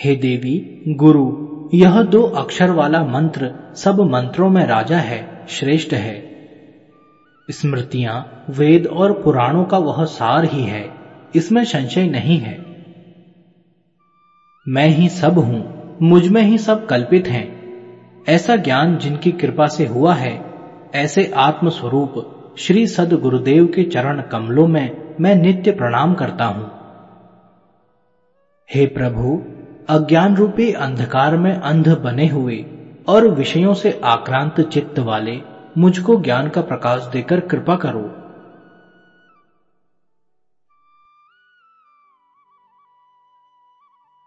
हे देवी, गुरु, यह दो अक्षर वाला मंत्र सब मंत्रों में राजा है, श्रेष्ठ है। स्मृतियाँ वेद और पुराणों का वह सार ही है। इसमें संशय नहीं है। मैं ही सब हूँ, मुझमें ही सब कल्पित हैं। ऐसा ज्ञान जिनकी कृपा से हुआ है, ऐसे आत्म स्वरूप श्री सद गुरुदेव के चरण कमलों में मैं नित्य प्रणाम करता हूँ। हे प्रभु अज्ञान रूपी अंधकार में अंध बने हुए और विषयों से आक्रांत चित्त वाले, मुझको ज्ञान का प्रकाश देकर कृपा करो।